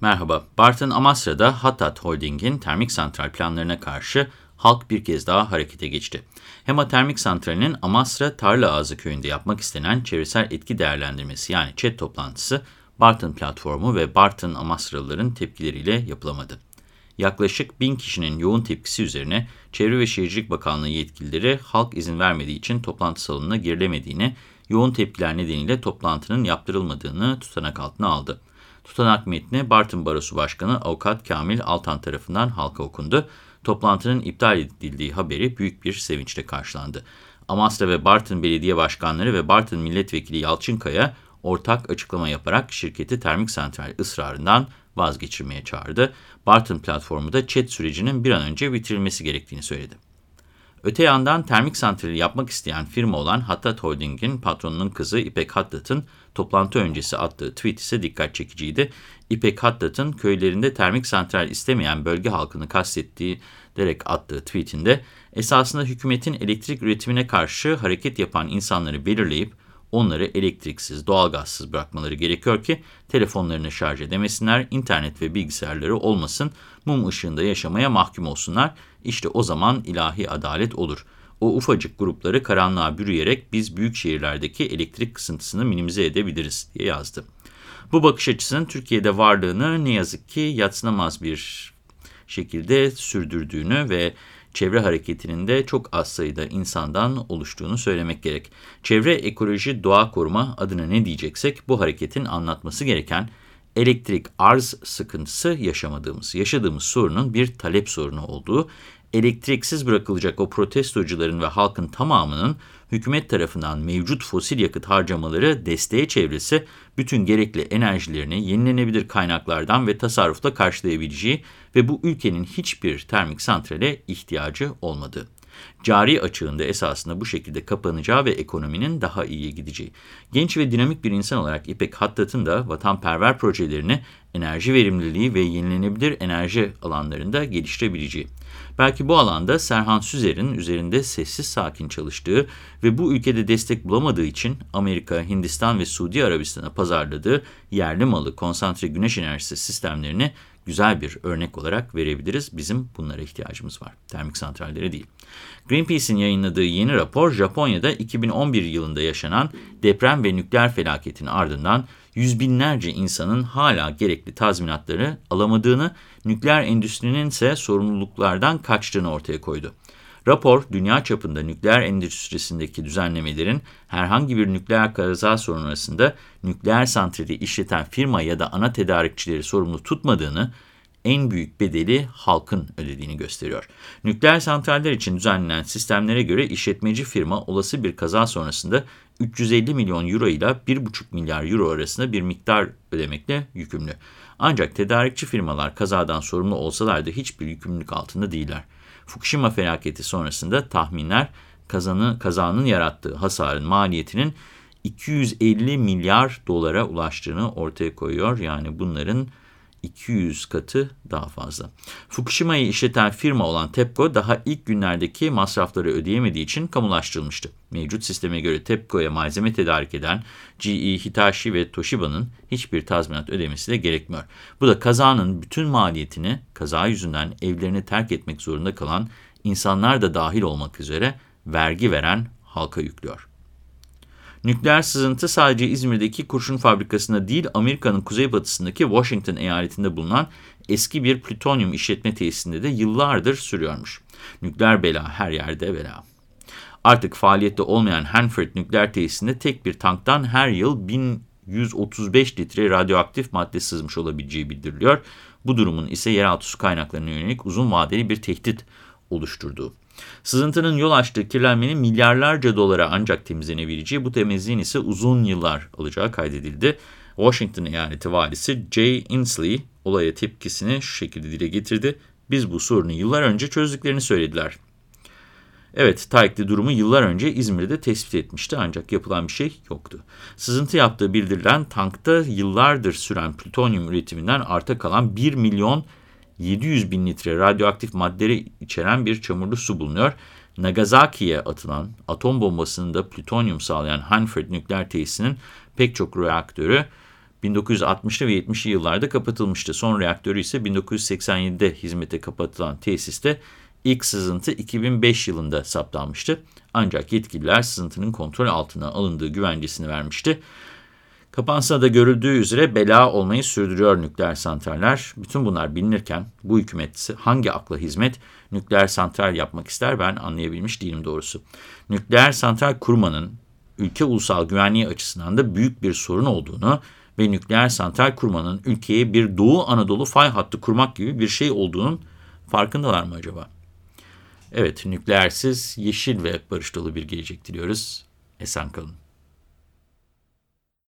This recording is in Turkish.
Merhaba, Bartın Amasra'da Hattat Holding'in termik santral planlarına karşı halk bir kez daha harekete geçti. Hema Termik Santrali'nin Amasra Tarla Ağzı köyünde yapmak istenen çevresel etki değerlendirmesi yani ÇED toplantısı Bartın platformu ve Bartın Amasralıların tepkileriyle yapılamadı. Yaklaşık bin kişinin yoğun tepkisi üzerine Çevre ve Şehircilik Bakanlığı yetkilileri halk izin vermediği için toplantı salonuna girilemediğini, yoğun tepkiler nedeniyle toplantının yaptırılmadığını tutanak altına aldı. Tutanak metni Bartın Barosu Başkanı Avukat Kamil Altan tarafından halka okundu. Toplantının iptal edildiği haberi büyük bir sevinçle karşılandı. Amasra ve Bartın Belediye Başkanları ve Bartın Milletvekili Yalçınkaya ortak açıklama yaparak şirketi termik santral ısrarından vazgeçirmeye çağırdı. Bartın platformu da ÇED sürecinin bir an önce bitirilmesi gerektiğini söyledi. Öte yandan termik santrali yapmak isteyen firma olan Hattat Holding'in patronunun kızı İpek Hattat'ın toplantı öncesi attığı tweet ise dikkat çekiciydi. İpek Hattat'ın köylerinde termik santral istemeyen bölge halkını kastettiği derek attığı tweetinde esasında hükümetin elektrik üretimine karşı hareket yapan insanları belirleyip onları elektriksiz, doğalgazsız bırakmaları gerekiyor ki telefonlarını şarj edemesinler, internet ve bilgisayarları olmasın, mum ışığında yaşamaya mahkum olsunlar. İşte o zaman ilahi adalet olur. O ufacık grupları karanlığa bürüyerek biz büyük şehirlerdeki elektrik kısıntısını minimize edebiliriz diye yazdı. Bu bakış açısının Türkiye'de varlığını ne yazık ki yatsınamaz bir şekilde sürdürdüğünü ve çevre hareketinin de çok az sayıda insandan oluştuğunu söylemek gerek. Çevre, ekoloji, doğa koruma adına ne diyeceksek bu hareketin anlatması gereken elektrik arz sıkıntısı yaşamadığımız, yaşadığımız sorunun bir talep sorunu olduğu, elektriksiz bırakılacak o protestocuların ve halkın tamamının hükümet tarafından mevcut fosil yakıt harcamaları desteğe çevresi bütün gerekli enerjilerini yenilenebilir kaynaklardan ve tasarrufla karşılayabileceği ve bu ülkenin hiçbir termik santrale ihtiyacı olmadığı. Cari açığında esasında bu şekilde kapanacağı ve ekonominin daha iyiye gideceği. Genç ve dinamik bir insan olarak İpek Hattat'ın da vatanperver projelerini enerji verimliliği ve yenilenebilir enerji alanlarında geliştirebileceği. Belki bu alanda Serhan Süzer'in üzerinde sessiz sakin çalıştığı ve bu ülkede destek bulamadığı için Amerika, Hindistan ve Suudi Arabistan'a pazarladığı yerli malı konsantre güneş enerjisi sistemlerini güzel bir örnek olarak verebiliriz. Bizim bunlara ihtiyacımız var. Termik santrallere değil. Greenpeace'in yayınladığı yeni rapor Japonya'da 2011 yılında yaşanan deprem ve nükleer felaketin ardından yüz binlerce insanın hala gerekli tazminatları alamadığını, nükleer endüstrinin ise sorumluluklardan kaçtığını ortaya koydu. Rapor, dünya çapında nükleer endüstrisindeki düzenlemelerin herhangi bir nükleer kaza sonrasında nükleer santrali işleten firma ya da ana tedarikçileri sorumlu tutmadığını, en büyük bedeli halkın ödediğini gösteriyor. Nükleer santraller için düzenlenen sistemlere göre işletmeci firma olası bir kaza sonrasında 350 milyon euro ile 1,5 milyar euro arasında bir miktar ödemekle yükümlü. Ancak tedarikçi firmalar kazadan sorumlu olsalar da hiçbir yükümlülük altında değiller. Fukushima felaketi sonrasında tahminler kazanı, kazanın yarattığı hasarın maliyetinin 250 milyar dolara ulaştığını ortaya koyuyor. Yani bunların 200 katı daha fazla. Fukushima'yı işleten firma olan TEPCO daha ilk günlerdeki masrafları ödeyemediği için kamulaştırılmıştı. Mevcut sisteme göre TEPCO'ya malzeme tedarik eden GE, Hitachi ve Toshiba'nın hiçbir tazminat ödemesi de gerekmiyor. Bu da kazanın bütün maliyetini kaza yüzünden evlerini terk etmek zorunda kalan insanlar da dahil olmak üzere vergi veren halka yüklüyor. Nükleer sızıntı sadece İzmir'deki kurşun fabrikasında değil, Amerika'nın kuzeybatısındaki Washington eyaletinde bulunan eski bir plütonyum işletme tesisinde de yıllardır sürüyormuş. Nükleer bela her yerde bela. Artık faaliyette olmayan Hanford nükleer tesisinde tek bir tanktan her yıl 1135 litre radyoaktif madde sızmış olabileceği bildiriliyor. Bu durumun ise yeraltı su kaynaklarına yönelik uzun vadeli bir tehdit oluşturduğu. Sızıntının yol açtığı kirlenmenin milyarlarca dolara ancak temizlenebileceği, bu temizliğin ise uzun yıllar alacağı kaydedildi. Washington eyaleti valisi Jay Inslee olaya tepkisini şu şekilde dile getirdi. Biz bu sorunu yıllar önce çözdüklerini söylediler. Evet, Tayk'li durumu yıllar önce İzmir'de tespit etmişti ancak yapılan bir şey yoktu. Sızıntı yaptığı bildirilen tankta yıllardır süren plütonyum üretiminden arta kalan 1 milyon 700 bin litre radyoaktif maddeleri içeren bir çamurlu su bulunuyor. Nagasaki'ye atılan atom bombasının da plütonyum sağlayan Hanford nükleer tesisinin pek çok reaktörü 1960'lı ve 70'li yıllarda kapatılmıştı. Son reaktörü ise 1987'de hizmete kapatılan tesiste ilk sızıntı 2005 yılında saptanmıştı. Ancak yetkililer sızıntının kontrol altına alındığı güvencesini vermişti. Kapansa da görüldüğü üzere bela olmayı sürdürüyor nükleer santraller. Bütün bunlar bilinirken bu hükümet hangi akla hizmet nükleer santral yapmak ister ben anlayabilmiş değilim doğrusu. Nükleer santral kurmanın ülke ulusal güvenliği açısından da büyük bir sorun olduğunu ve nükleer santral kurmanın ülkeye bir Doğu Anadolu fay hattı kurmak gibi bir şey olduğunun farkındalar mı acaba? Evet, nükleersiz, yeşil ve barış dolu bir gelecek diliyoruz. Esen kalın.